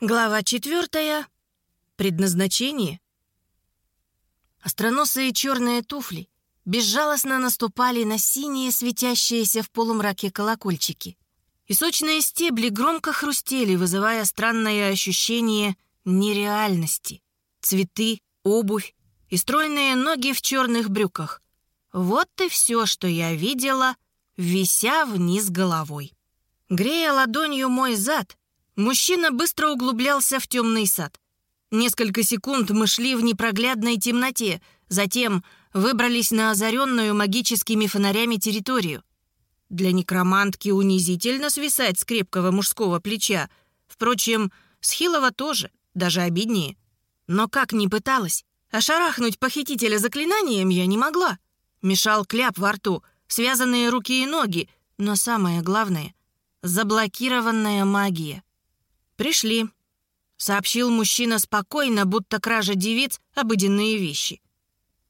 Глава четвертая. Предназначение. Остроносые черные туфли безжалостно наступали на синие, светящиеся в полумраке колокольчики. И сочные стебли громко хрустели, вызывая странное ощущение нереальности. Цветы, обувь и стройные ноги в черных брюках. Вот и все, что я видела, вися вниз головой. Грея ладонью мой зад, Мужчина быстро углублялся в темный сад. Несколько секунд мы шли в непроглядной темноте, затем выбрались на озаренную магическими фонарями территорию. Для некромантки унизительно свисать с крепкого мужского плеча. Впрочем, с Хилова тоже, даже обиднее. Но как ни пыталась, ошарахнуть похитителя заклинанием я не могла. Мешал кляп во рту, связанные руки и ноги, но самое главное — заблокированная магия. «Пришли», — сообщил мужчина спокойно, будто кража девиц — обыденные вещи.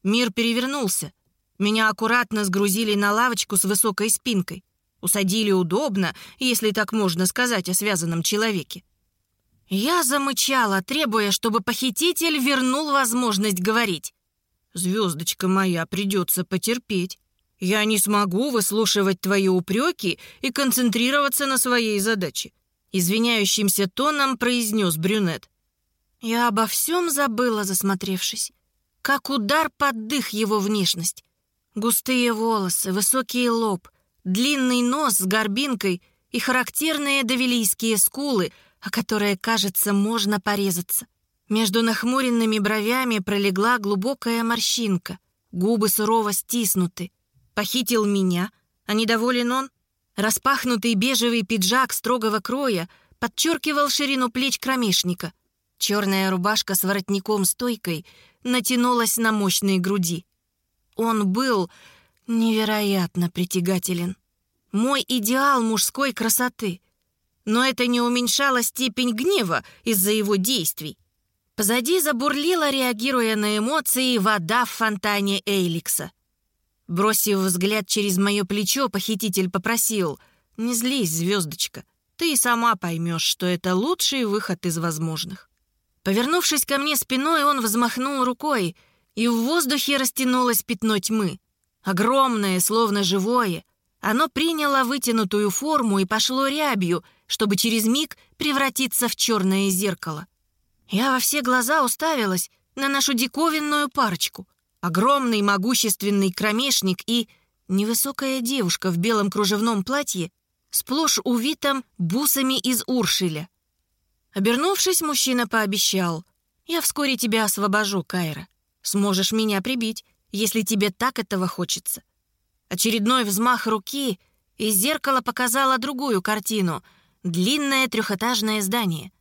Мир перевернулся. Меня аккуратно сгрузили на лавочку с высокой спинкой. Усадили удобно, если так можно сказать о связанном человеке. Я замычала, требуя, чтобы похититель вернул возможность говорить. «Звездочка моя, придется потерпеть. Я не смогу выслушивать твои упреки и концентрироваться на своей задаче. Извиняющимся тоном произнес брюнет. Я обо всем забыла, засмотревшись. Как удар под дых его внешность. Густые волосы, высокий лоб, длинный нос с горбинкой и характерные давилийские скулы, о которые, кажется, можно порезаться. Между нахмуренными бровями пролегла глубокая морщинка. Губы сурово стиснуты. Похитил меня, а недоволен он? Распахнутый бежевый пиджак строгого кроя подчеркивал ширину плеч кромешника. Черная рубашка с воротником-стойкой натянулась на мощные груди. Он был невероятно притягателен. Мой идеал мужской красоты. Но это не уменьшало степень гнева из-за его действий. Позади забурлила, реагируя на эмоции, вода в фонтане Эйликса. Бросив взгляд через мое плечо, похититель попросил «Не злись, звездочка, ты и сама поймешь, что это лучший выход из возможных». Повернувшись ко мне спиной, он взмахнул рукой, и в воздухе растянулось пятно тьмы. Огромное, словно живое. Оно приняло вытянутую форму и пошло рябью, чтобы через миг превратиться в черное зеркало. Я во все глаза уставилась на нашу диковинную парочку — огромный могущественный кромешник и невысокая девушка в белом кружевном платье, сплошь увитом бусами из уршиля. Обернувшись, мужчина пообещал, «Я вскоре тебя освобожу, Кайра. Сможешь меня прибить, если тебе так этого хочется». Очередной взмах руки, из зеркала показало другую картину — длинное трехэтажное здание.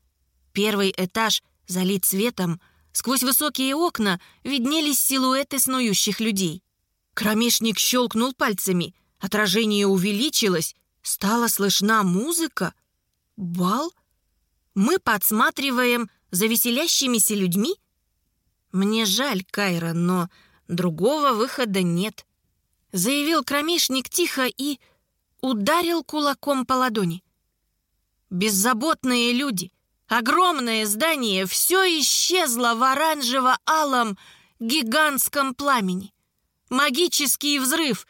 Первый этаж залит светом — Сквозь высокие окна виднелись силуэты снующих людей. Кромешник щелкнул пальцами, отражение увеличилось, стала слышна музыка. Бал? Мы подсматриваем за веселящимися людьми? Мне жаль, Кайра, но другого выхода нет. Заявил кромешник тихо и ударил кулаком по ладони. Беззаботные люди, Огромное здание все исчезло в оранжево-алом гигантском пламени. Магический взрыв.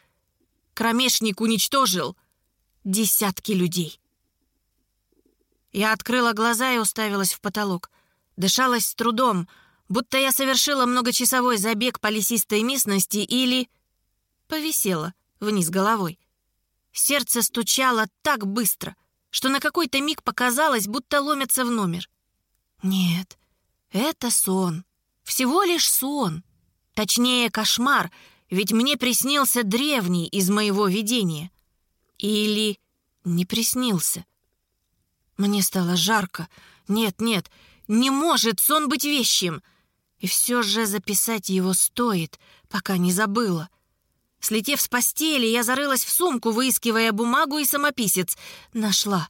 Кромешник уничтожил десятки людей. Я открыла глаза и уставилась в потолок. Дышалась с трудом, будто я совершила многочасовой забег по лесистой местности или... Повисела вниз головой. Сердце стучало так быстро — что на какой-то миг показалось, будто ломятся в номер. Нет, это сон. Всего лишь сон. Точнее, кошмар, ведь мне приснился древний из моего видения. Или не приснился. Мне стало жарко. Нет, нет, не может сон быть вещим. И все же записать его стоит, пока не забыла. Слетев с постели, я зарылась в сумку, выискивая бумагу и самописец. Нашла.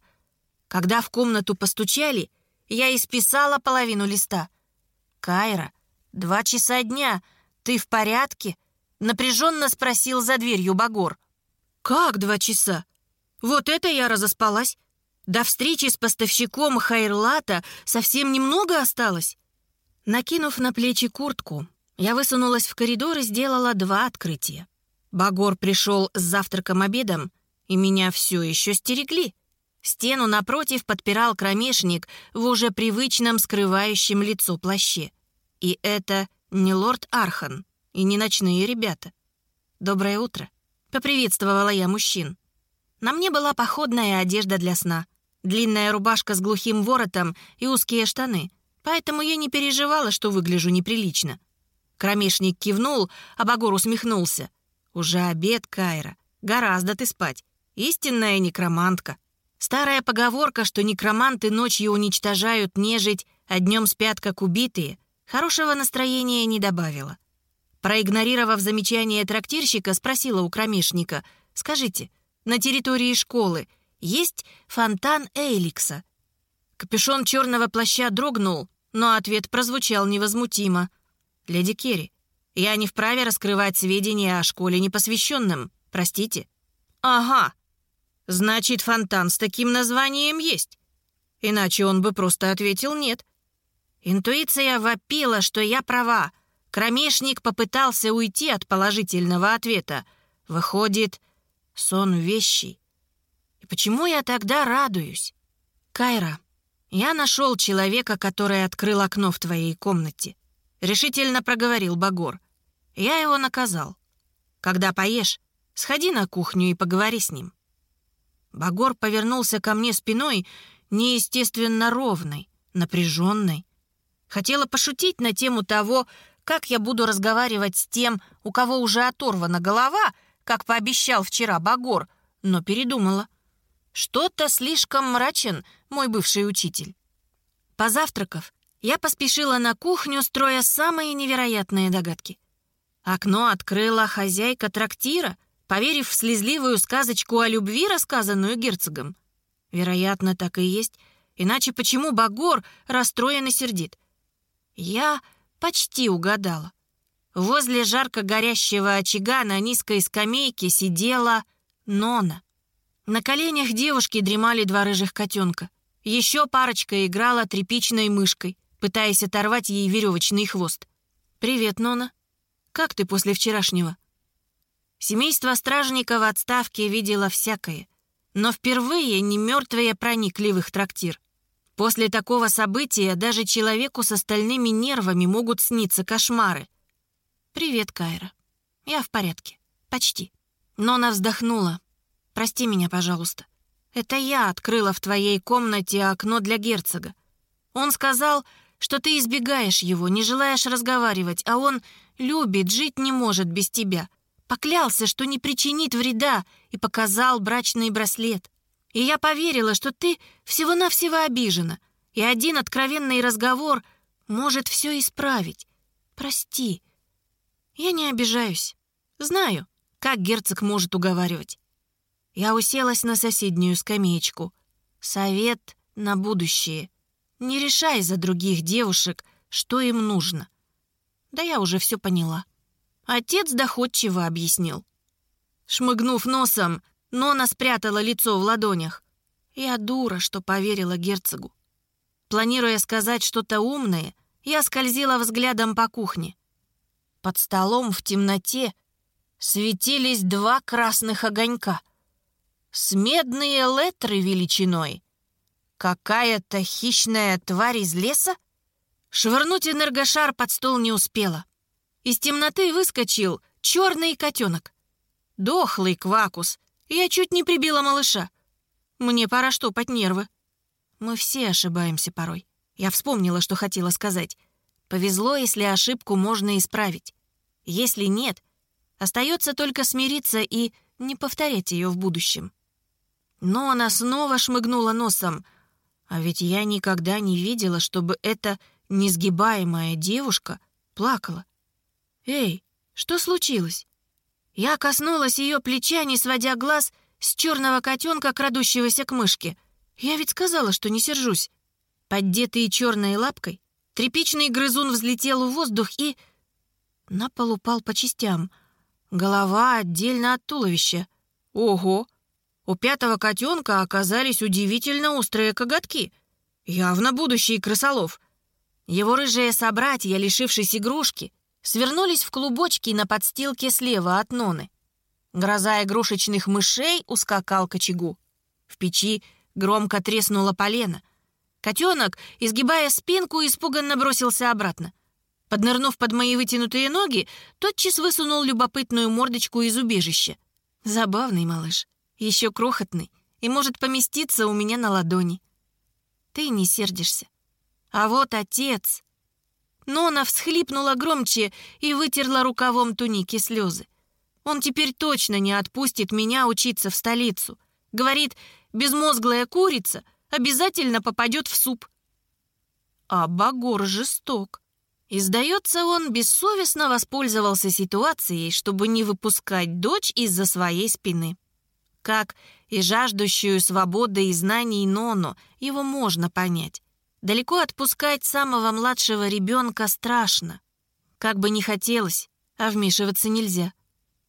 Когда в комнату постучали, я исписала половину листа. «Кайра, два часа дня. Ты в порядке?» Напряженно спросил за дверью Багор. «Как два часа? Вот это я разоспалась. До встречи с поставщиком Хайрлата совсем немного осталось. Накинув на плечи куртку, я высунулась в коридор и сделала два открытия. Багор пришел с завтраком-обедом, и меня все еще стерегли. Стену напротив подпирал кромешник в уже привычном скрывающем лицо плаще. И это не лорд Архан и не ночные ребята. «Доброе утро», — поприветствовала я мужчин. На мне была походная одежда для сна, длинная рубашка с глухим воротом и узкие штаны, поэтому я не переживала, что выгляжу неприлично. Кромешник кивнул, а Багор усмехнулся. «Уже обед, Кайра. Гораздо ты спать. Истинная некромантка». Старая поговорка, что некроманты ночью уничтожают нежить, а днем спят как убитые, хорошего настроения не добавила. Проигнорировав замечание трактирщика, спросила у кромешника, «Скажите, на территории школы есть фонтан Эйликса?» Капюшон черного плаща дрогнул, но ответ прозвучал невозмутимо. «Леди Керри, я не вправе раскрывать сведения о школе непосвященным, простите». «Ага, значит, фонтан с таким названием есть. Иначе он бы просто ответил «нет». Интуиция вопила, что я права. Кромешник попытался уйти от положительного ответа. Выходит, сон вещий. И почему я тогда радуюсь? Кайра, я нашел человека, который открыл окно в твоей комнате. Решительно проговорил Багор. Я его наказал. Когда поешь, сходи на кухню и поговори с ним. Багор повернулся ко мне спиной, неестественно ровной, напряженной. Хотела пошутить на тему того, как я буду разговаривать с тем, у кого уже оторвана голова, как пообещал вчера Багор, но передумала. Что-то слишком мрачен мой бывший учитель. Позавтракав, я поспешила на кухню, строя самые невероятные догадки. Окно открыла хозяйка трактира, поверив в слезливую сказочку о любви, рассказанную герцогом. Вероятно, так и есть, иначе почему Багор расстроен и сердит? Я Почти угадала. Возле жарко горящего очага на низкой скамейке сидела Нона. На коленях девушки дремали два рыжих котенка. Еще парочка играла тряпичной мышкой, пытаясь оторвать ей веревочный хвост. «Привет, Нона. Как ты после вчерашнего?» Семейство стражника в отставке видело всякое, но впервые не мертвые проникли в их трактир. После такого события даже человеку с остальными нервами могут сниться кошмары. «Привет, Кайра. Я в порядке. Почти». Нона вздохнула. «Прости меня, пожалуйста. Это я открыла в твоей комнате окно для герцога. Он сказал, что ты избегаешь его, не желаешь разговаривать, а он любит, жить не может без тебя. Поклялся, что не причинит вреда, и показал брачный браслет. И я поверила, что ты всего-навсего обижена, и один откровенный разговор может все исправить. Прости. Я не обижаюсь. Знаю, как герцог может уговаривать. Я уселась на соседнюю скамеечку. Совет на будущее. Не решай за других девушек, что им нужно. Да я уже все поняла. Отец доходчиво объяснил. Шмыгнув носом, Нона спрятала лицо в ладонях. Я дура, что поверила герцогу. Планируя сказать что-то умное, я скользила взглядом по кухне. Под столом в темноте светились два красных огонька. С медные летры величиной. Какая-то хищная тварь из леса? Швырнуть энергошар под стол не успела. Из темноты выскочил черный котенок. Дохлый квакус, я чуть не прибила малыша. Мне пора штопать нервы. Мы все ошибаемся порой. Я вспомнила, что хотела сказать. Повезло, если ошибку можно исправить. Если нет, остается только смириться и не повторять ее в будущем. Но она снова шмыгнула носом. А ведь я никогда не видела, чтобы эта несгибаемая девушка плакала. «Эй, что случилось?» Я коснулась ее плеча, не сводя глаз с черного котенка, крадущегося к мышке. Я ведь сказала, что не сержусь. Поддетый черной лапкой, тряпичный грызун взлетел в воздух и... На пол упал по частям. Голова отдельно от туловища. Ого! У пятого котенка оказались удивительно острые коготки. Явно будущий крысолов. Его рыжие собратья, лишившись игрушки, свернулись в клубочки на подстилке слева от Ноны. Гроза игрушечных мышей ускакал к очагу. В печи громко треснуло полено. Котенок, изгибая спинку, испуганно бросился обратно. Поднырнув под мои вытянутые ноги, тотчас высунул любопытную мордочку из убежища. Забавный малыш, еще крохотный, и может поместиться у меня на ладони. Ты не сердишься. А вот отец... Нона всхлипнула громче и вытерла рукавом туники слезы. Он теперь точно не отпустит меня учиться в столицу. Говорит, безмозглая курица обязательно попадет в суп. А Багор жесток. И, сдается, он бессовестно воспользовался ситуацией, чтобы не выпускать дочь из-за своей спины. Как и жаждущую свободы и знаний Нону его можно понять. Далеко отпускать самого младшего ребенка страшно. Как бы ни хотелось, а вмешиваться нельзя.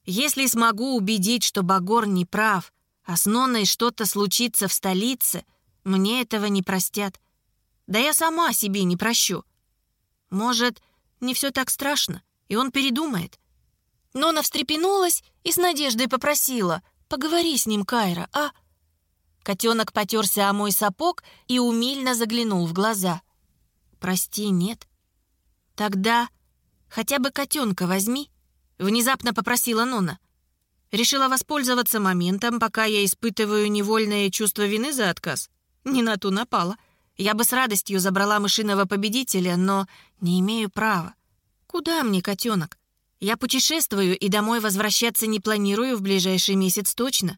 Если смогу убедить, что Багор не прав, а с Ноной что-то случится в столице, мне этого не простят. Да я сама себе не прощу. Может, не все так страшно, и он передумает. Нона встрепенулась и с надеждой попросила, «Поговори с ним, Кайра, а?» Котенок потерся о мой сапог и умильно заглянул в глаза. «Прости, нет». «Тогда хотя бы котенка возьми», — внезапно попросила Нона. Решила воспользоваться моментом, пока я испытываю невольное чувство вины за отказ. Не на ту напала. Я бы с радостью забрала мышиного победителя, но не имею права. Куда мне, котенок? Я путешествую и домой возвращаться не планирую в ближайший месяц точно.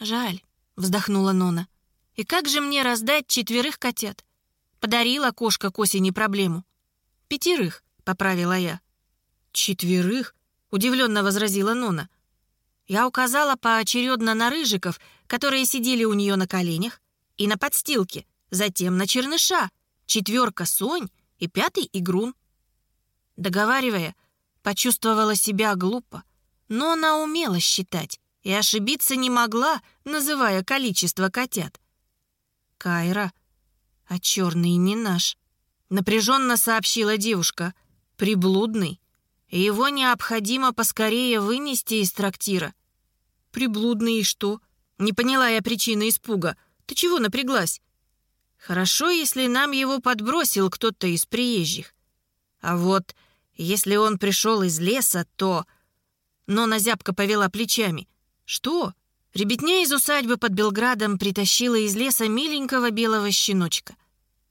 Жаль. — вздохнула Нона. «И как же мне раздать четверых котят? Подарила кошка к осени проблему». «Пятерых», — поправила я. «Четверых?» — удивленно возразила Нона. Я указала поочередно на рыжиков, которые сидели у нее на коленях, и на подстилке, затем на черныша, четверка Сонь и пятый игрун. Договаривая, почувствовала себя глупо, но она умела считать и ошибиться не могла, называя количество котят. «Кайра, а черный не наш», — напряженно сообщила девушка. «Приблудный, его необходимо поскорее вынести из трактира». «Приблудный и что?» Не поняла я причины испуга. «Ты чего напряглась?» «Хорошо, если нам его подбросил кто-то из приезжих. А вот если он пришел из леса, то...» Но Назябка повела плечами. «Что?» Ребятня из усадьбы под Белградом притащила из леса миленького белого щеночка.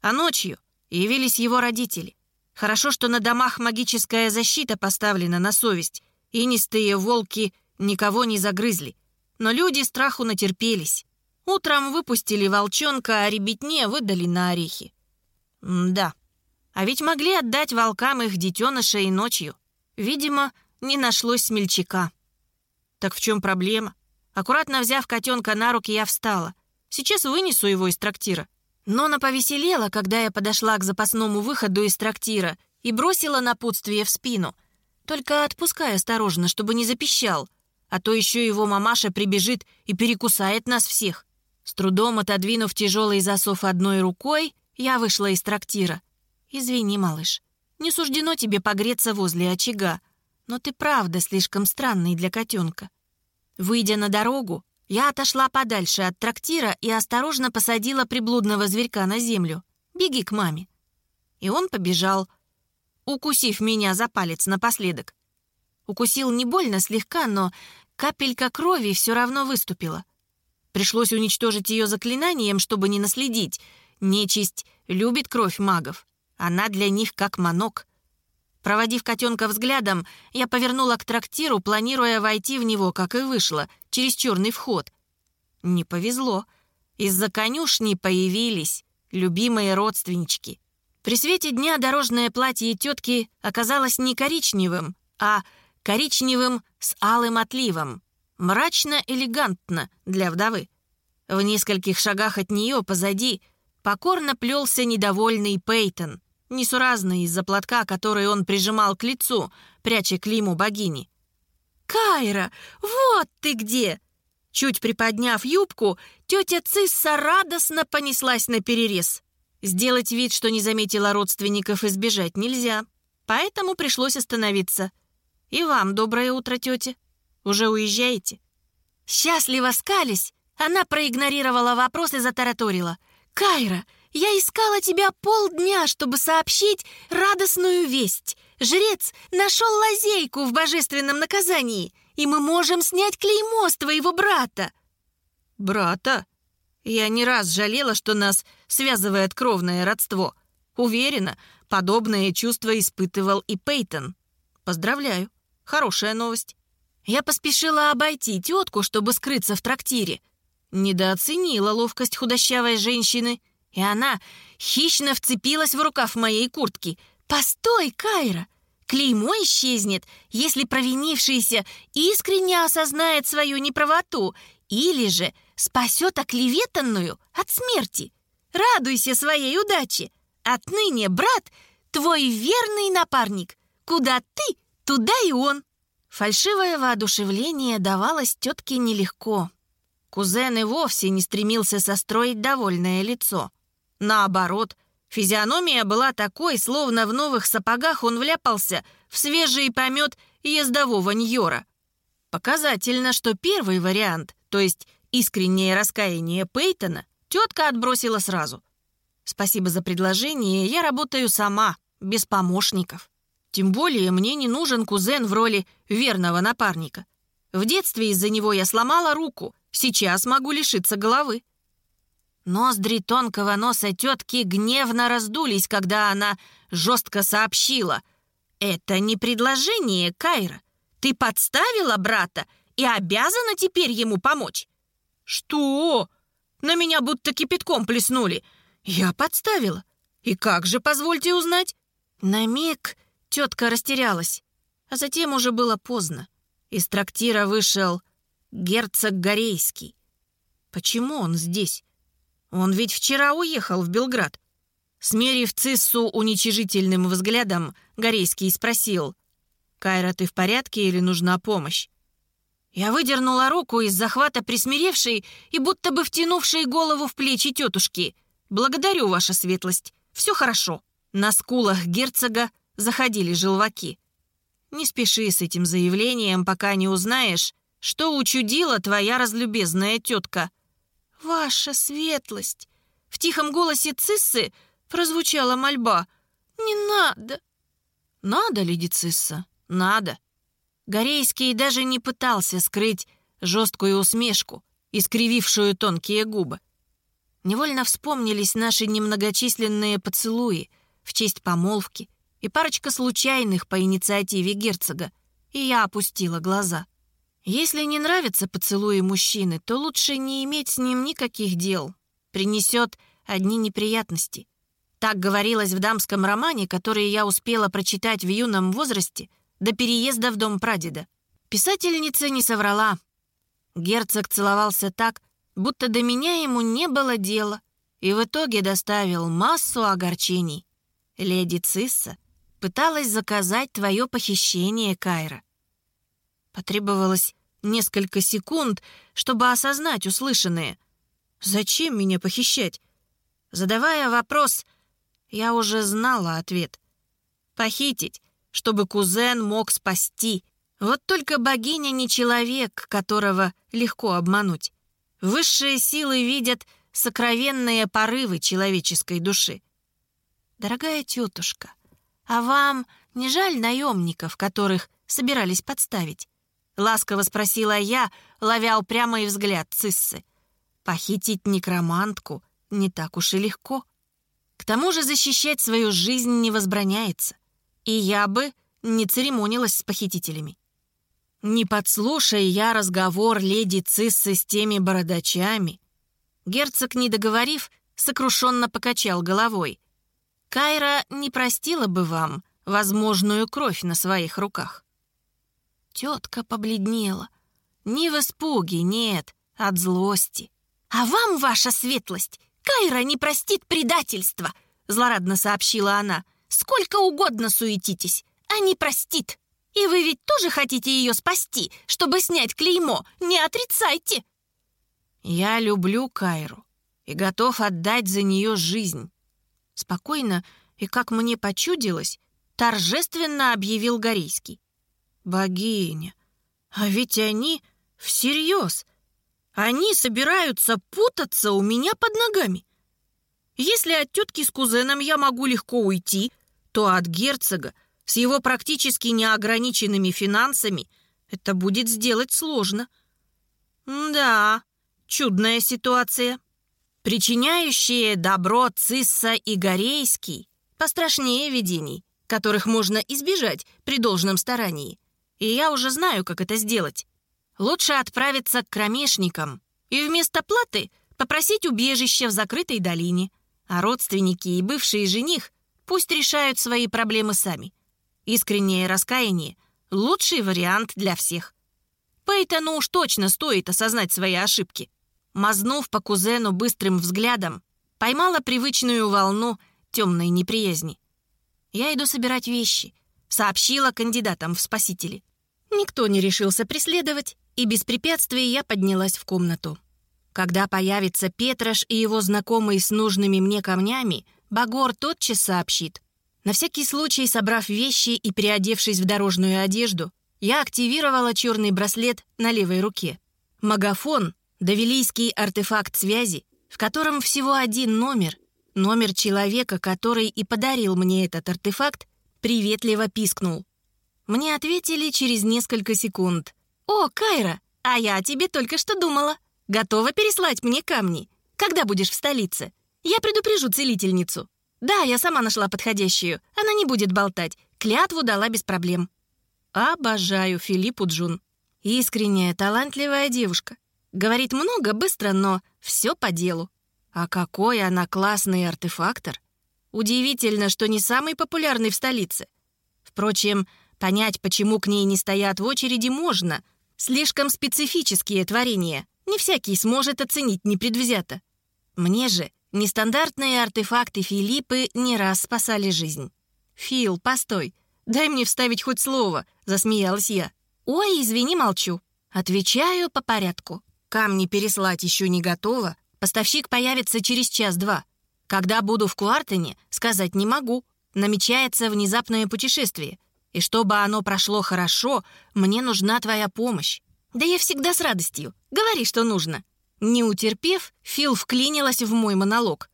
А ночью явились его родители. Хорошо, что на домах магическая защита поставлена на совесть, и нистые волки никого не загрызли. Но люди страху натерпелись. Утром выпустили волчонка, а ребятне выдали на орехи. М да, а ведь могли отдать волкам их детенышей ночью. Видимо, не нашлось смельчака. Так в чем проблема? Аккуратно взяв котенка на руки, я встала. Сейчас вынесу его из трактира. Нона повеселела, когда я подошла к запасному выходу из трактира и бросила напутствие в спину. Только отпускай осторожно, чтобы не запищал, а то еще его мамаша прибежит и перекусает нас всех. С трудом отодвинув тяжелый засов одной рукой, я вышла из трактира. «Извини, малыш, не суждено тебе погреться возле очага но ты правда слишком странный для котенка. Выйдя на дорогу, я отошла подальше от трактира и осторожно посадила приблудного зверька на землю. «Беги к маме». И он побежал, укусив меня за палец напоследок. Укусил не больно слегка, но капелька крови все равно выступила. Пришлось уничтожить ее заклинанием, чтобы не наследить. Нечисть любит кровь магов. Она для них как манок. Проводив котенка взглядом, я повернула к трактиру, планируя войти в него, как и вышла, через черный вход. Не повезло. Из-за конюшни появились любимые родственнички. При свете дня дорожное платье тетки оказалось не коричневым, а коричневым с алым отливом. Мрачно-элегантно для вдовы. В нескольких шагах от нее позади покорно плелся недовольный Пейтон — несуразный из-за платка, который он прижимал к лицу, пряча клейму богини. «Кайра, вот ты где!» Чуть приподняв юбку, тетя Цисса радостно понеслась на перерез. Сделать вид, что не заметила родственников, избежать нельзя. Поэтому пришлось остановиться. И вам доброе утро, тетя. Уже уезжаете? Счастливо скались, она проигнорировала вопрос и затараторила. «Кайра, я искала тебя полдня, чтобы сообщить радостную весть. Жрец нашел лазейку в божественном наказании, и мы можем снять клеймо с твоего брата». «Брата?» Я не раз жалела, что нас связывает кровное родство. Уверена, подобное чувство испытывал и Пейтон. Поздравляю. Хорошая новость. Я поспешила обойти тетку, чтобы скрыться в трактире. Недооценила ловкость худощавой женщины, и она хищно вцепилась в рукав моей куртки. «Постой, Кайра! Клеймо исчезнет, если провинившийся искренне осознает свою неправоту или же спасет оклеветанную от смерти. Радуйся своей удаче. Отныне, брат, твой верный напарник. Куда ты, туда и он». Фальшивое воодушевление давалось тетке нелегко. Кузен и вовсе не стремился состроить довольное лицо. Наоборот, физиономия была такой, словно в новых сапогах он вляпался в свежий помет ездового ньора. Показательно, что первый вариант, то есть искреннее раскаяние Пейтона, тетка отбросила сразу. «Спасибо за предложение, я работаю сама, без помощников. Тем более мне не нужен кузен в роли верного напарника. В детстве из-за него я сломала руку, Сейчас могу лишиться головы». Ноздри тонкого носа тетки гневно раздулись, когда она жестко сообщила. «Это не предложение, Кайра. Ты подставила брата и обязана теперь ему помочь». «Что? На меня будто кипятком плеснули. Я подставила. И как же, позвольте узнать?» На миг тетка растерялась, а затем уже было поздно. Из трактира вышел герцог Горейский. Почему он здесь? Он ведь вчера уехал в Белград. Смерив Циссу уничижительным взглядом, Горейский спросил, «Кайра, ты в порядке или нужна помощь?» Я выдернула руку из захвата присмиревшей и будто бы втянувшей голову в плечи тетушки. «Благодарю, ваша светлость. Все хорошо». На скулах герцога заходили желваки. «Не спеши с этим заявлением, пока не узнаешь, что учудила твоя разлюбезная тетка?» «Ваша светлость!» В тихом голосе Циссы прозвучала мольба. «Не надо!» «Надо, леди Цисса, надо!» Горейский даже не пытался скрыть жесткую усмешку, искривившую тонкие губы. Невольно вспомнились наши немногочисленные поцелуи в честь помолвки и парочка случайных по инициативе герцога, и я опустила глаза. Если не нравятся поцелуи мужчины, то лучше не иметь с ним никаких дел. Принесет одни неприятности. Так говорилось в дамском романе, который я успела прочитать в юном возрасте до переезда в дом прадеда. Писательница не соврала. Герцог целовался так, будто до меня ему не было дела, и в итоге доставил массу огорчений. Леди Цисса пыталась заказать твое похищение, Кайра. Потребовалось несколько секунд, чтобы осознать услышанное. Зачем меня похищать? Задавая вопрос, я уже знала ответ. Похитить, чтобы кузен мог спасти. Вот только богиня не человек, которого легко обмануть. Высшие силы видят сокровенные порывы человеческой души. Дорогая тетушка, а вам не жаль наемников, которых собирались подставить? Ласково спросила я, ловя упрямый взгляд Циссы. Похитить некромантку не так уж и легко. К тому же защищать свою жизнь не возбраняется. И я бы не церемонилась с похитителями. Не подслушай я разговор леди Циссы с теми бородачами. Герцог, не договорив, сокрушенно покачал головой. Кайра не простила бы вам возможную кровь на своих руках. Тетка побледнела. Не в испуге, нет, от злости. «А вам, ваша светлость, Кайра не простит предательства!» Злорадно сообщила она. «Сколько угодно суетитесь, а не простит. И вы ведь тоже хотите ее спасти, чтобы снять клеймо, не отрицайте!» Я люблю Кайру и готов отдать за нее жизнь. Спокойно и, как мне почудилось, торжественно объявил Горейский. Богиня, а ведь они всерьез. Они собираются путаться у меня под ногами. Если от тетки с кузеном я могу легко уйти, то от герцога с его практически неограниченными финансами это будет сделать сложно. Да, чудная ситуация. Причиняющие добро Цисса и Горейский пострашнее видений, которых можно избежать при должном старании. И я уже знаю, как это сделать. Лучше отправиться к кромешникам и вместо платы попросить убежище в закрытой долине. А родственники и бывший жених пусть решают свои проблемы сами. Искреннее раскаяние — лучший вариант для всех. Пейтону уж точно стоит осознать свои ошибки. Мазнув по кузену быстрым взглядом, поймала привычную волну темной неприязни. «Я иду собирать вещи», — сообщила кандидатам в спасители. Никто не решился преследовать, и без препятствий я поднялась в комнату. Когда появится Петрош и его знакомый с нужными мне камнями, Багор тотчас сообщит. На всякий случай, собрав вещи и переодевшись в дорожную одежду, я активировала черный браслет на левой руке. Магафон — давилийский артефакт связи, в котором всего один номер, номер человека, который и подарил мне этот артефакт, приветливо пискнул. Мне ответили через несколько секунд. «О, Кайра, а я о тебе только что думала. Готова переслать мне камни? Когда будешь в столице? Я предупрежу целительницу. Да, я сама нашла подходящую. Она не будет болтать. Клятву дала без проблем». Обожаю Филиппу Джун. Искренняя, талантливая девушка. Говорит много, быстро, но все по делу. А какой она классный артефактор. Удивительно, что не самый популярный в столице. Впрочем, Понять, почему к ней не стоят в очереди, можно. Слишком специфические творения. Не всякий сможет оценить непредвзято. Мне же нестандартные артефакты Филиппы не раз спасали жизнь. «Фил, постой, дай мне вставить хоть слово», — засмеялась я. «Ой, извини, молчу». Отвечаю по порядку. Камни переслать еще не готово. Поставщик появится через час-два. Когда буду в Куартене, сказать не могу. Намечается внезапное путешествие — и чтобы оно прошло хорошо, мне нужна твоя помощь. Да я всегда с радостью. Говори, что нужно». Не утерпев, Фил вклинилась в мой монолог.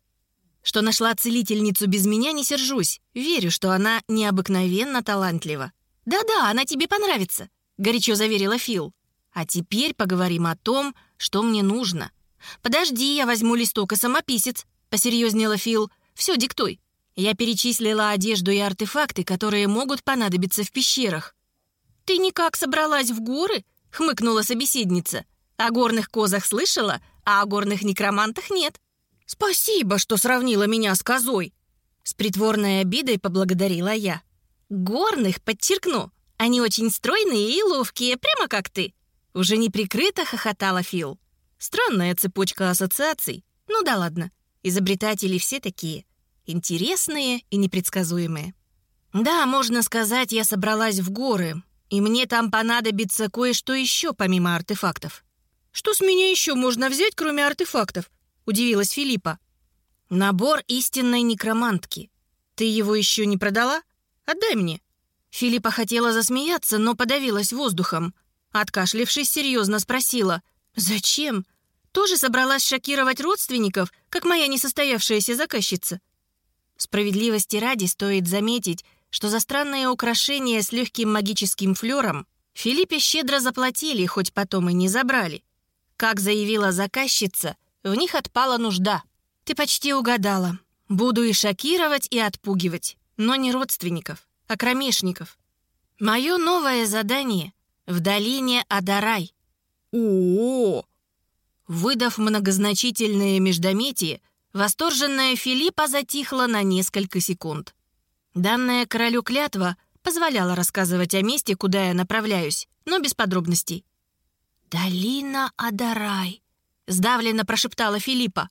Что нашла целительницу без меня, не сержусь. Верю, что она необыкновенно талантлива. «Да-да, она тебе понравится», — горячо заверила Фил. «А теперь поговорим о том, что мне нужно». «Подожди, я возьму листок и самописец», — посерьезнела Фил. «Все, диктуй». Я перечислила одежду и артефакты, которые могут понадобиться в пещерах. «Ты никак собралась в горы?» — хмыкнула собеседница. «О горных козах слышала, а о горных некромантах нет». «Спасибо, что сравнила меня с козой!» С притворной обидой поблагодарила я. «Горных, подчеркну, они очень стройные и ловкие, прямо как ты!» Уже неприкрыто хохотала Фил. Странная цепочка ассоциаций. Ну да ладно, изобретатели все такие интересные и непредсказуемые. Да, можно сказать, я собралась в горы, и мне там понадобится кое-что еще помимо артефактов. Что с меня еще можно взять, кроме артефактов? Удивилась Филиппа. Набор истинной некромантки. Ты его еще не продала? Отдай мне. Филиппа хотела засмеяться, но подавилась воздухом. Откашлившись, серьезно спросила. «Зачем? Тоже собралась шокировать родственников, как моя несостоявшаяся заказчица?» Справедливости ради стоит заметить, что за странные украшения с легким магическим флером Филиппе щедро заплатили, хоть потом и не забрали. Как заявила заказчица, в них отпала нужда. Ты почти угадала. Буду и шокировать, и отпугивать. Но не родственников, а кромешников. Мое новое задание — в долине Адарай. О, -о, -о! Выдав многозначительное междометие, Восторженная Филиппа затихла на несколько секунд. Данная королю клятва позволяла рассказывать о месте, куда я направляюсь, но без подробностей. «Долина Адарай», — сдавленно прошептала Филиппа.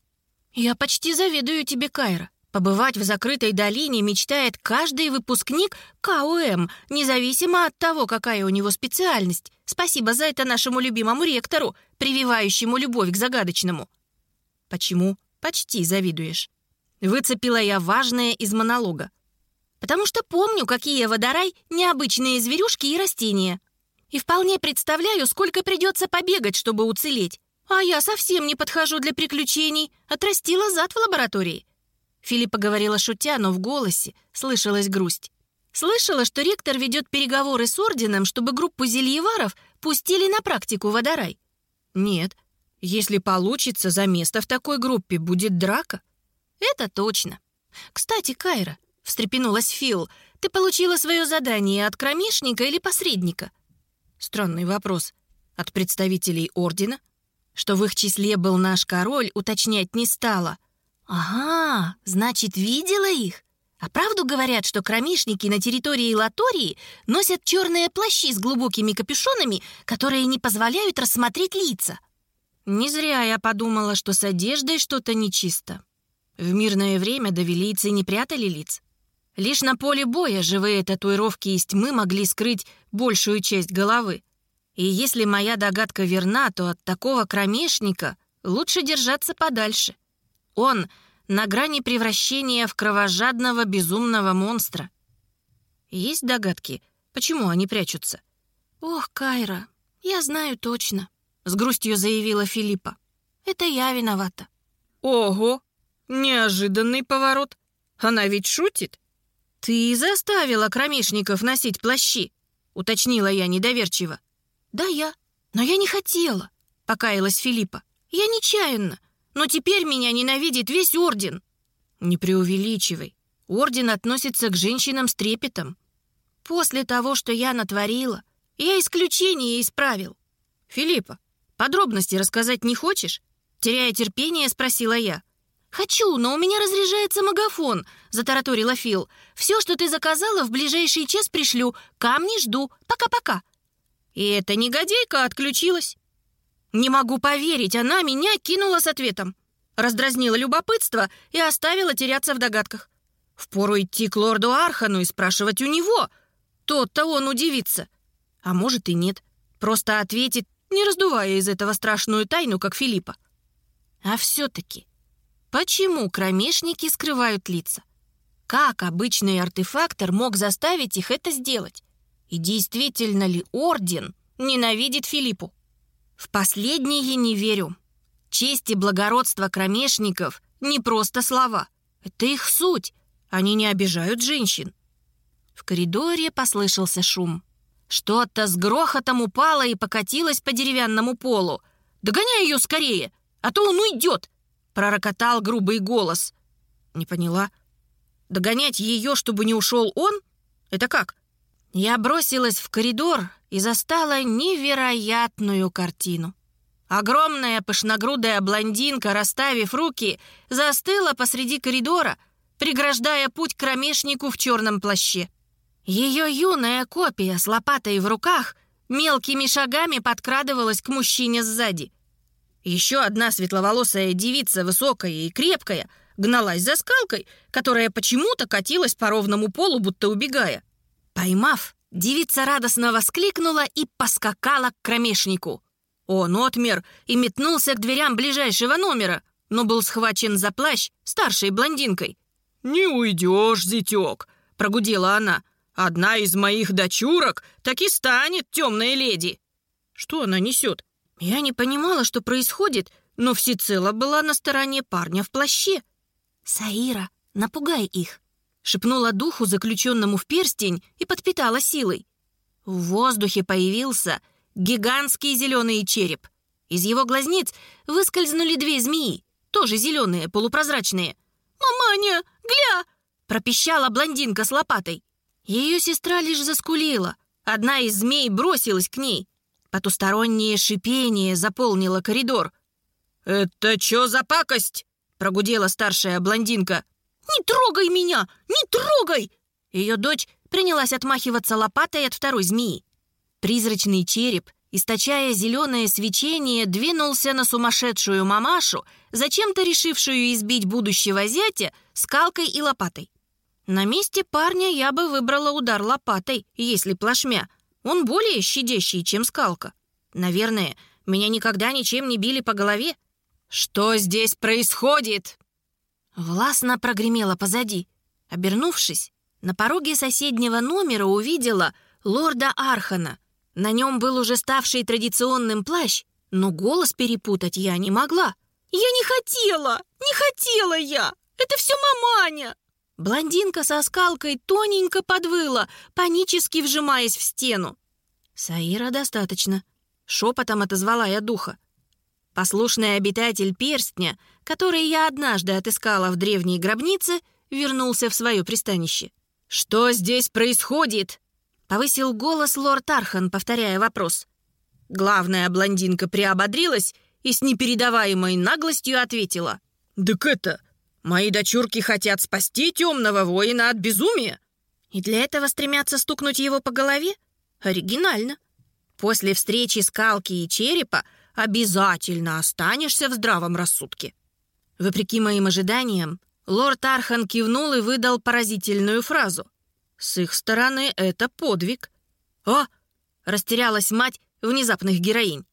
«Я почти завидую тебе, Кайра. Побывать в закрытой долине мечтает каждый выпускник КУМ, независимо от того, какая у него специальность. Спасибо за это нашему любимому ректору, прививающему любовь к загадочному. Почему почти завидуешь? Выцепила я важное из монолога. Потому что помню, какие водорай необычные зверюшки и растения. И вполне представляю, сколько придется побегать, чтобы уцелеть. А я совсем не подхожу для приключений. Отрастила зад в лаборатории. Филиппа говорила шутя, но в голосе слышалась грусть. Слышала, что ректор ведет переговоры с орденом, чтобы группу зельеваров пустили на практику водорай. Нет, если получится, за место в такой группе будет драка. Это точно. Кстати, Кайра, встрепенулась Фил, ты получила свое задание от кромешника или посредника? Странный вопрос. От представителей ордена? Что в их числе был наш король, уточнять не стала. Ага, значит, видела их? А правду говорят, что кромешники на территории Латории носят черные плащи с глубокими капюшонами, которые не позволяют рассмотреть лица? Не зря я подумала, что с одеждой что-то нечисто. В мирное время довелийцы не прятали лиц. Лишь на поле боя живые татуировки из тьмы могли скрыть большую часть головы. И если моя догадка верна, то от такого кромешника лучше держаться подальше. Он — на грани превращения в кровожадного безумного монстра. Есть догадки, почему они прячутся? «Ох, Кайра, я знаю точно», — с грустью заявила Филиппа. «Это я виновата». «Ого! Неожиданный поворот. Она ведь шутит?» «Ты заставила кромешников носить плащи», — уточнила я недоверчиво. «Да я, но я не хотела», — покаялась Филиппа. «Я нечаянно но теперь меня ненавидит весь орден». «Не преувеличивай. Орден относится к женщинам с трепетом. После того, что я натворила, я исключение исправил». «Филиппа, подробности рассказать не хочешь?» Теряя терпение, спросила я. «Хочу, но у меня разряжается магафон», — затараторила Фил. «Все, что ты заказала, в ближайший час пришлю. Камни жду. Пока-пока». И эта негодейка отключилась. Не могу поверить, она меня кинула с ответом. Раздразнила любопытство и оставила теряться в догадках. Впору идти к лорду Архану и спрашивать у него. Тот-то он удивится. А может и нет. Просто ответит, не раздувая из этого страшную тайну, как Филиппа. А все-таки, почему кромешники скрывают лица? Как обычный артефактор мог заставить их это сделать? И действительно ли Орден ненавидит Филиппу? В последнее не верю. Честь и благородство кромешников — не просто слова. Это их суть. Они не обижают женщин. В коридоре послышался шум. Что-то с грохотом упало и покатилось по деревянному полу. «Догоняй ее скорее, а то он уйдет!» — пророкотал грубый голос. Не поняла. «Догонять ее, чтобы не ушел он? Это как?» Я бросилась в коридор и застала невероятную картину. Огромная пышногрудая блондинка, расставив руки, застыла посреди коридора, преграждая путь кромешнику в черном плаще. Ее юная копия с лопатой в руках мелкими шагами подкрадывалась к мужчине сзади. Еще одна светловолосая девица, высокая и крепкая, гналась за скалкой, которая почему-то катилась по ровному полу, будто убегая. Поймав, девица радостно воскликнула и поскакала к кромешнику. Он отмер и метнулся к дверям ближайшего номера, но был схвачен за плащ старшей блондинкой. «Не уйдешь, зятек», — прогудела она. «Одна из моих дочурок так и станет темной леди». Что она несет? Я не понимала, что происходит, но всецело была на стороне парня в плаще. «Саира, напугай их», шепнула духу, заключенному в перстень, и подпитала силой. В воздухе появился гигантский зеленый череп. Из его глазниц выскользнули две змеи, тоже зеленые, полупрозрачные. «Маманя, гля!» — пропищала блондинка с лопатой. Ее сестра лишь заскулила. Одна из змей бросилась к ней. Потустороннее шипение заполнило коридор. «Это что за пакость?» — прогудела старшая блондинка. «Не трогай меня! Не трогай!» Ее дочь принялась отмахиваться лопатой от второй змеи. Призрачный череп, источая зеленое свечение, двинулся на сумасшедшую мамашу, зачем-то решившую избить будущего зятя скалкой и лопатой. На месте парня я бы выбрала удар лопатой, если плашмя. Он более щадящий, чем скалка. Наверное, Меня никогда ничем не били по голове. Что здесь происходит?» Властно прогремело позади. Обернувшись, на пороге соседнего номера увидела лорда Архана. На нем был уже ставший традиционным плащ, но голос перепутать я не могла. «Я не хотела! Не хотела я! Это все маманя!» Блондинка со скалкой тоненько подвыла, панически вжимаясь в стену. «Саира достаточно», — шепотом отозвала я духа. Послушный обитатель перстня, который я однажды отыскала в древней гробнице, вернулся в свое пристанище. «Что здесь происходит?» — повысил голос лорд Архан, повторяя вопрос. Главная блондинка приободрилась и с непередаваемой наглостью ответила. «Так это, мои дочурки хотят спасти темного воина от безумия». И для этого стремятся стукнуть его по голове? Оригинально. После встречи скалки и черепа обязательно останешься в здравом рассудке. Вопреки моим ожиданиям, лорд Архан кивнул и выдал поразительную фразу. С их стороны это подвиг. «А!» — растерялась мать внезапных героинь.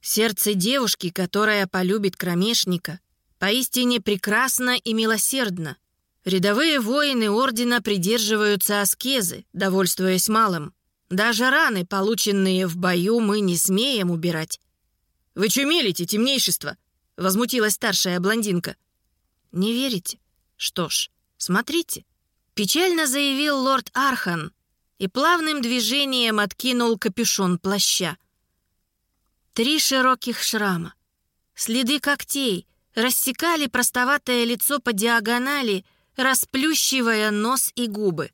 Сердце девушки, которая полюбит кромешника, поистине прекрасно и милосердно. Рядовые воины Ордена придерживаются аскезы, довольствуясь малым. Даже раны, полученные в бою, мы не смеем убирать. «Вы чё мелите, темнейшество?» — возмутилась старшая блондинка. «Не верите? Что ж, смотрите». Печально заявил лорд Архан и плавным движением откинул капюшон плаща. Три широких шрама, следы когтей рассекали простоватое лицо по диагонали, расплющивая нос и губы.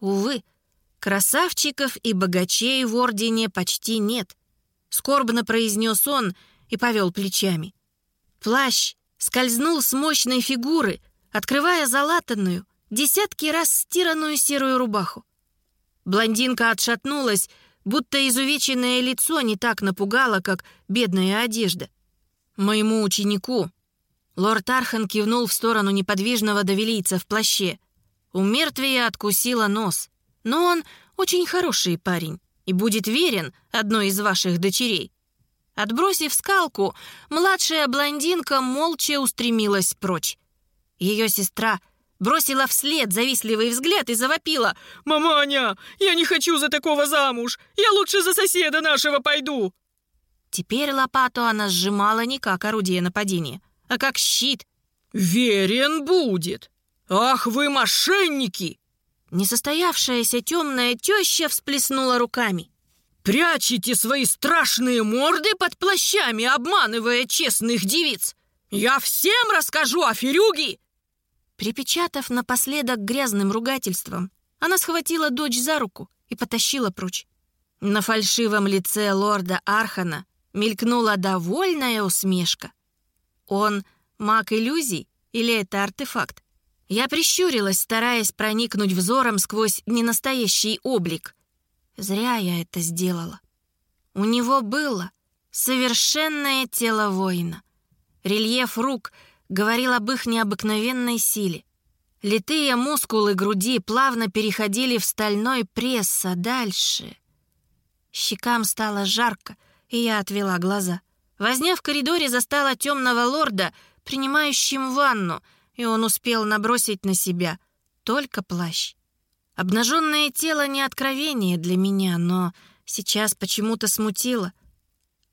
Увы, красавчиков и богачей в Ордене почти нет. Скорбно произнес он и повел плечами. Плащ скользнул с мощной фигуры, открывая залатанную, десятки раз стиранную серую рубаху. Блондинка отшатнулась, будто изувеченное лицо не так напугало, как бедная одежда. «Моему ученику...» Лорд Архан кивнул в сторону неподвижного довелийца в плаще. У мертвия откусила нос. Но он очень хороший парень и будет верен одной из ваших дочерей. Отбросив скалку, младшая блондинка молча устремилась прочь. Ее сестра бросила вслед завистливый взгляд и завопила. «Маманя, я не хочу за такого замуж! Я лучше за соседа нашего пойду!» Теперь лопату она сжимала не как орудие нападения, а как щит. «Верен будет! Ах вы мошенники!» Несостоявшаяся темная теща всплеснула руками. «Прячете свои страшные морды под плащами, обманывая честных девиц! Я всем расскажу о Ферюге!» Припечатав напоследок грязным ругательством, она схватила дочь за руку и потащила прочь. На фальшивом лице лорда Архана мелькнула довольная усмешка. Он маг иллюзий или это артефакт? Я прищурилась, стараясь проникнуть взором сквозь ненастоящий облик. Зря я это сделала. У него было совершенное тело воина. Рельеф рук говорил об их необыкновенной силе. Литые мускулы груди плавно переходили в стальной пресс, а дальше... Щекам стало жарко, и я отвела глаза. Возня в коридоре застала темного лорда, принимающим ванну — и он успел набросить на себя только плащ. Обнаженное тело не откровение для меня, но сейчас почему-то смутило.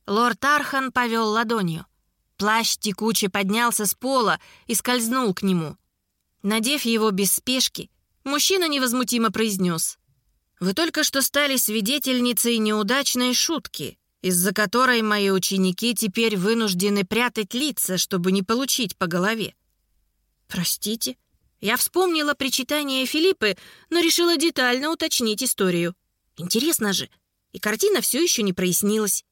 Лорд Архан повел ладонью. Плащ текуче поднялся с пола и скользнул к нему. Надев его без спешки, мужчина невозмутимо произнес. «Вы только что стали свидетельницей неудачной шутки, из-за которой мои ученики теперь вынуждены прятать лица, чтобы не получить по голове. «Простите?» Я вспомнила причитание Филиппы, но решила детально уточнить историю. Интересно же, и картина все еще не прояснилась.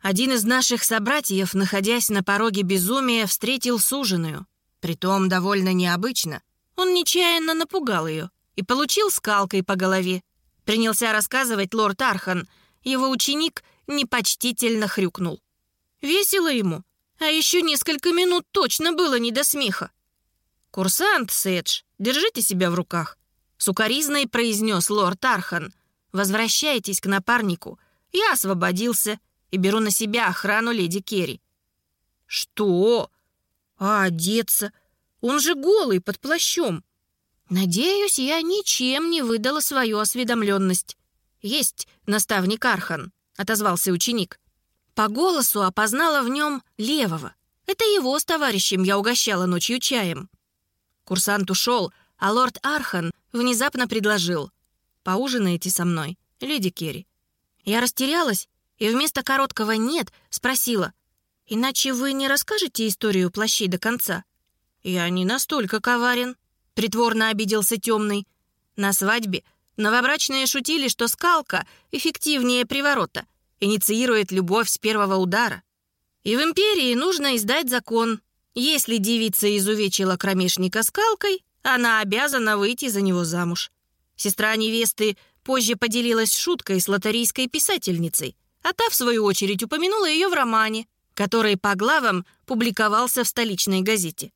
Один из наших собратьев, находясь на пороге безумия, встретил суженую. Притом довольно необычно. Он нечаянно напугал ее и получил скалкой по голове. Принялся рассказывать лорд Архан. Его ученик непочтительно хрюкнул. Весело ему, а еще несколько минут точно было не до смеха. «Курсант, Сэдж, держите себя в руках», — сукоризной произнес лорд Архан. «Возвращайтесь к напарнику. Я освободился. и беру на себя охрану леди Керри». «Что? А одеться? Он же голый, под плащом». «Надеюсь, я ничем не выдала свою осведомленность». «Есть наставник Архан», — отозвался ученик. По голосу опознала в нем левого. Это его с товарищем я угощала ночью чаем. Курсант ушел, а лорд Архан внезапно предложил. «Поужинаете со мной, леди Керри?» Я растерялась и вместо короткого «нет» спросила. «Иначе вы не расскажете историю плащей до конца?» «Я не настолько коварен», — притворно обиделся темный. На свадьбе новобрачные шутили, что скалка эффективнее приворота, инициирует любовь с первого удара. И в империи нужно издать закон. Если девица изувечила кромешника скалкой, она обязана выйти за него замуж. Сестра невесты позже поделилась шуткой с лотарийской писательницей, а та, в свою очередь, упомянула ее в романе, который по главам публиковался в столичной газете.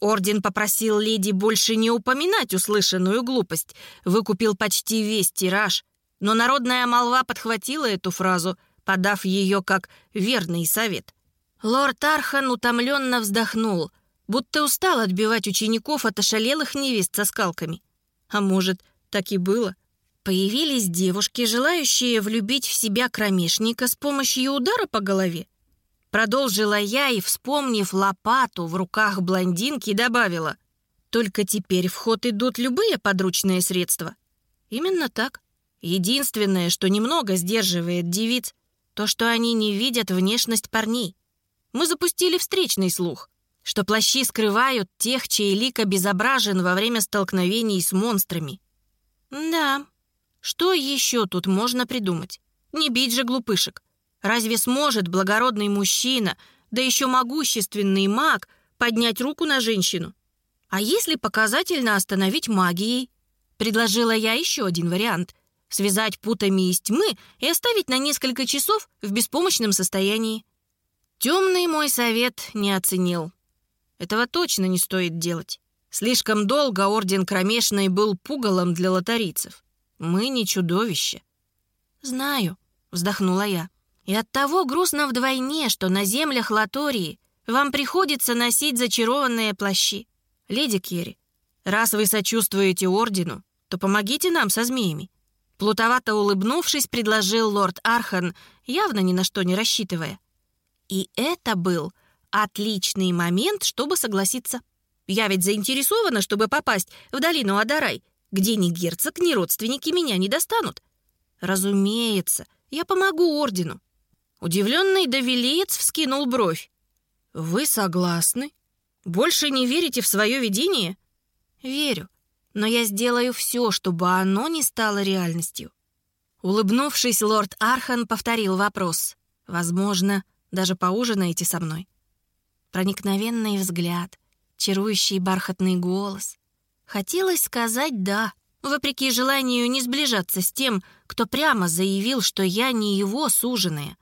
Орден попросил леди больше не упоминать услышанную глупость, выкупил почти весь тираж, но народная молва подхватила эту фразу, подав ее как верный совет. Лорд Архан утомленно вздохнул, будто устал отбивать учеников от ошалелых невест со скалками. А может, так и было? Появились девушки, желающие влюбить в себя кромешника с помощью удара по голове? Продолжила я и, вспомнив лопату в руках блондинки, добавила. Только теперь в ход идут любые подручные средства. Именно так. Единственное, что немного сдерживает девиц, то, что они не видят внешность парней. Мы запустили встречный слух, что плащи скрывают тех, чей лик обезображен во время столкновений с монстрами. Да, что еще тут можно придумать? Не бить же глупышек. Разве сможет благородный мужчина, да еще могущественный маг, поднять руку на женщину? А если показательно остановить магией? Предложила я еще один вариант. Связать путами из тьмы и оставить на несколько часов в беспомощном состоянии. Темный мой совет не оценил. Этого точно не стоит делать. Слишком долго Орден Кромешный был пугалом для лотарийцев. Мы не чудовище. «Знаю», — вздохнула я. «И оттого грустно вдвойне, что на землях Латории вам приходится носить зачарованные плащи. Леди Керри, раз вы сочувствуете Ордену, то помогите нам со змеями». Плутовато улыбнувшись, предложил лорд Архан, явно ни на что не рассчитывая. И это был отличный момент, чтобы согласиться. Я ведь заинтересована, чтобы попасть в долину Адарай, где ни герцог, ни родственники меня не достанут. Разумеется, я помогу ордену. Удивленный Давилеец вскинул бровь. «Вы согласны? Больше не верите в свое видение?» «Верю, но я сделаю все, чтобы оно не стало реальностью». Улыбнувшись, лорд Архан повторил вопрос. «Возможно, даже поужинаете со мной. Проникновенный взгляд, чарующий бархатный голос. Хотелось сказать «да», вопреки желанию не сближаться с тем, кто прямо заявил, что я не его суженая.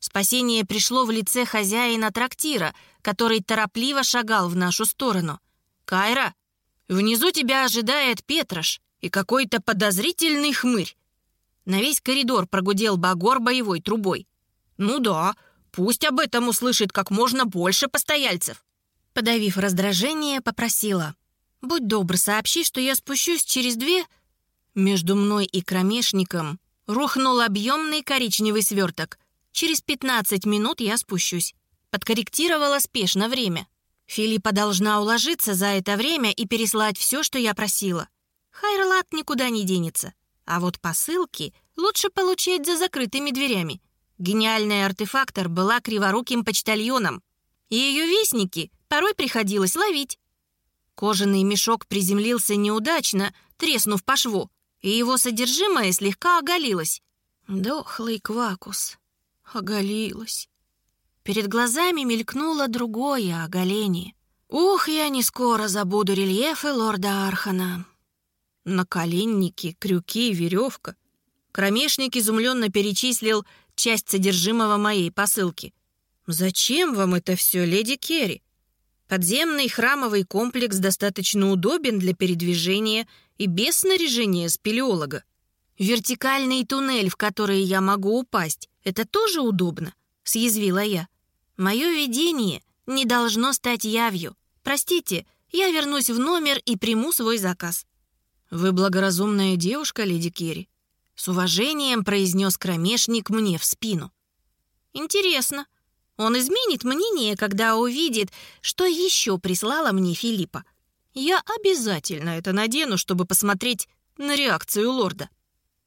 Спасение пришло в лице хозяина трактира, который торопливо шагал в нашу сторону. «Кайра, внизу тебя ожидает Петрош и какой-то подозрительный хмырь». На весь коридор прогудел Багор боевой трубой. «Ну да, Пусть об этом услышит как можно больше постояльцев. Подавив раздражение, попросила. «Будь добр, сообщи, что я спущусь через две...» Между мной и кромешником рухнул объемный коричневый сверток. «Через 15 минут я спущусь». Подкорректировала спешно время. Филиппа должна уложиться за это время и переслать все, что я просила. Хайрлат никуда не денется. А вот посылки лучше получать за закрытыми дверями. Гениальная артефактор была криворуким почтальоном, и ее вестники порой приходилось ловить. Кожаный мешок приземлился неудачно, треснув по шву, и его содержимое слегка оголилось. Дохлый квакус. Оголилось. Перед глазами мелькнуло другое оголение. Ух, я не скоро забуду рельефы лорда Архана. Наколенники, крюки, веревка. Кромешник изумленно перечислил часть содержимого моей посылки. «Зачем вам это все, леди Керри? Подземный храмовый комплекс достаточно удобен для передвижения и без снаряжения спелеолога. Вертикальный туннель, в который я могу упасть, Это тоже удобно», — съязвила я. «Мое видение не должно стать явью. Простите, я вернусь в номер и приму свой заказ». «Вы благоразумная девушка, леди Керри», — с уважением произнес кромешник мне в спину. «Интересно, он изменит мнение, когда увидит, что еще прислала мне Филиппа. Я обязательно это надену, чтобы посмотреть на реакцию лорда».